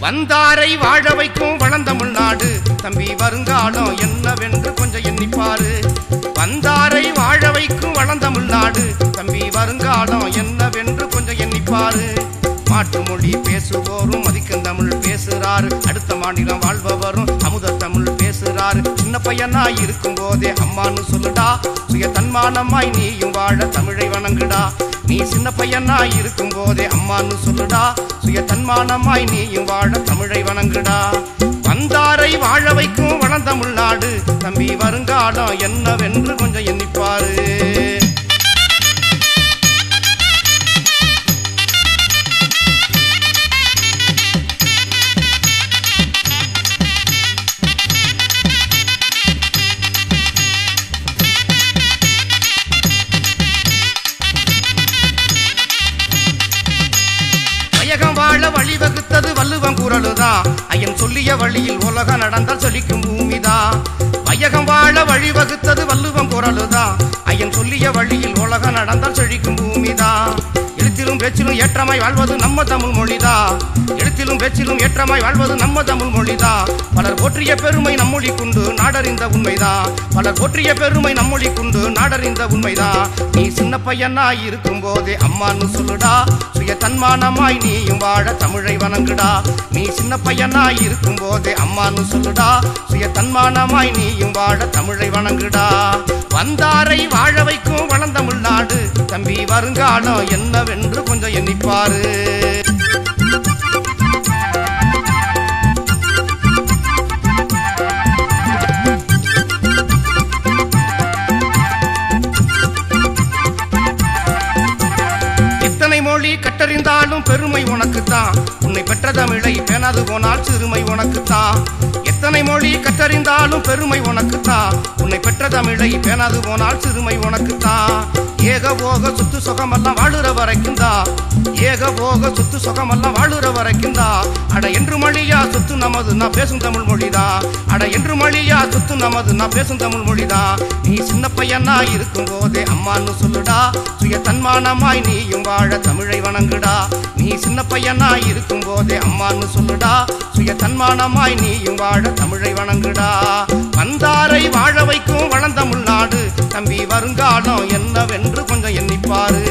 வந்தாரை வாழ வைக்கும் வளந்தமிழ்நாடு தம்பி வருங்காலம் என்னவென்று கொஞ்சம் எண்ணிப்பாரு. வந்தாரை வாழ வைக்கும் வளந்தமிழ்நாடு தம்பி வருங்காலம் என்னவென்று கொஞ்சம் எண்ணிப்பாரு. மாற்று மொழி பேசுவோரும் மதிக்கும் தமிழ் பேசுறாரு. அடுத்த மாநிலம் வாழ்பவரும் அமுத பேசுறாரு. சின்ன பையனா இருக்கும் போதே அம்மான்னு சொல்லுடா. சுய தன்மானமாய் நீயும் வாழ தமிழை வணங்குடா. நீ சின்ன பையனா இருக்கும் போதே அம்மான்னு சொல்லுடா. சுய தன்மானமாய் நீயும் வாழ தமிழை வணங்குடா. வந்தாரை வாழ வைக்கும் வளந்தமிழ்நாடு தம்பி வருங்காலம் என்னவென்று கொஞ்சம் எண்ணிப்பாரு. வழியில் உலகம் நடந்தால் சொல்லிக்கும் பூமிதான் வையகம் வாழ வழிவகுத்தது வள்ளுவம் குரலுதான் ஐயன் சொல்லிய வழியில் உலகம் நடந்தால் செழிக்கும் பூமிதான் எழுத்திலும் பேச்சிலும் ஏற்றமாய் வாழ்வது நம்ம தமிழ் மொழிதா? எழுத்திலும் பேச்சிலும் ஏற்றமாய் வாழ்வது நம்ம தமிழ் மொழிதான் பலர் போற்றிய பெருமை நம்மொழி குண்டு நாடறிந்த உண்மைதான் பலர் போற்றிய பெருமை நம்மொழி குண்டு நாடறிந்த உண்மைதா? நீ சின்ன பையனா இருக்கும் போதே அம்மான்னு சொல்லுடா. சுய தன்மானமாய் நீயும் வாழ தமிழை வணங்குடா. நீ சின்ன பையனா இருக்கும் போதே அம்மான்னு சொல்லுடா. சுய தன்மானமாய் நீயும் வாழ தமிழை வணங்குடா. வந்தாரை வாழ வைக்கும் வளர்ந்தமிழ்நாடு தம்பி வருங்காலம் என்னவென்று கொஞ்சம் எண்ணிப்பாரு. இத்தனை மொழி கட்டறிந்தாலும் பெருமை உனக்குத்தான். உன்னை பெற்ற தமிழை பேணாது போனால் சிறுமை உனக்குத்தான். எத்தனை மொழி கற்றறிந்தாலும் பெருமை உனக்குத்தான். உன்னை பெற்ற தமிழை பேணாது போனால் சிறுமை உனக்குத்தான். ஏக போக சுத்து சுகமெல்லாம் வாழுற வரைக்கும் தான் ஏக போக சுத்து சுகமெல்லாம் வாழுற வரைக்கும் தான் அட என்று மொழியா சுத்து நமது நான் பேசும் தமிழ் மொழிதான் அட என்று மொழியா சுத்து நமது நான் பேசும் தமிழ் மொழிதான் நீ சின்ன பையனா இருக்கும் போதே அம்மான்னு சொல்லுடா. சுய தன்மானமாய் நீயும் வாழ தமிழை வணங்குடா. நீ சின்ன பையன் இருக்கும் போதே அம்மான்னு சொல்லுடா. சுய தன்மானமாய் நீயும் வாழ தமிழை வணங்குடா. வந்தாரை வாழ வைக்கும் வளந்தமிழ்நாடு தம்பி வருங்காலம் என்னவென்று கொஞ்சம் எண்ணிப்பாரு.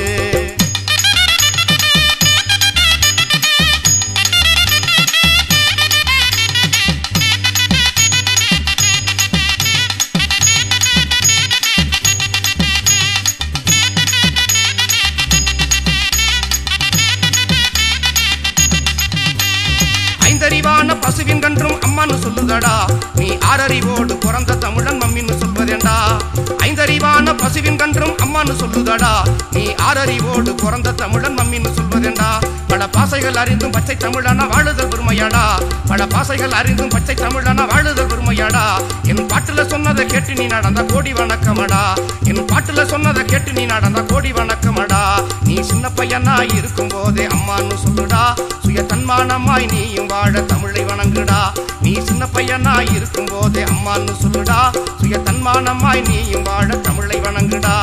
பசுவின் கன்றும் அம்மான்னு சொல்லுதடா. நீ ஆறறிவோடு பிறந்த தமிழன் மம்மின்னு சொல்வதேண்டா. அம்மான்னு சொல்லுதடா. நீ ஆறறிவோடு பிறந்த தமிழன் மம்மின்னு சொல்வதேண்டா பல பாசைகள் அறிந்தும் பச்சை தமிழனா வாழுதல் பெருமையாடா. பல பாசைகள் அறிந்தும் பச்சை தமிழனா வாழுதல் பெருமையாடா. என் பாட்டுல சொன்னதை கேட்டு நீ நடந்த கோடி வணக்கமடா. என் பாட்டுல சொன்னதை கேட்டு நீ நடந்த கோடி வணக்கமடா. நீ சின்ன பையனா இருக்கும் போதே அம்மான்னு சொல்லுடா. சுய தன்மானமாய் நீயும் வாழ தமிழை வணங்குடா. நீ இருக்கும் போதே அம்மான்னு சொல்லுடா. சுய தன்மானமாய் நீயும் வாழ தமிழை வணங்குடா.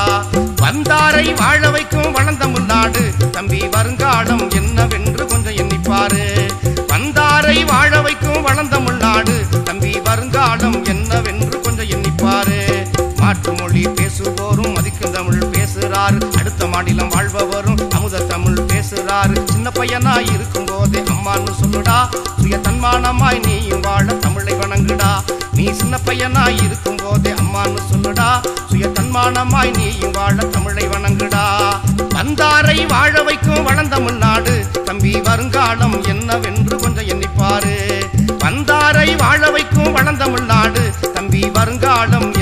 வந்தாரை வாழ வைக்கும் வளந்தமிழ்நாடு தம்பி வருங்காலம் என்னவென்று கொஞ்சம் எண்ணிப்பாரு. வந்தாரை வாழ வைக்கும் முன்னாடு தம்பி வருங்காலம் என்னவென்று கொஞ்சம் எண்ணிப்பாரு. மாற்று மொழி பேசுவோரும் மதிக்கும் தமிழ் பேசுறாரு. அடுத்த மாநிலம் வாழ்பவரும் பேசுறாரு சின்ன பையனா இருக்கும் போதே அம்மான்னு சொல்லுடா. சுய தன்மானமாய் நீயும் வாழ தமிழை வணங்குடா. நீ சின்ன பையனா இருக்கும் போதே அம்மான்னு சொல்லுடா. சுய தன்மானமாய் நீயும் வாழ தமிழை வணங்குடா. வந்தாரை வாழ வைக்கும் வளந்தமிழ்நாடு தம்பி வருங்காலம் என்னவென்று கொஞ்சம் எண்ணிப்பாரு. வந்தாரை வாழ வைக்கும் வளந்தமிழ்நாடு தம்பி வருங்காலம்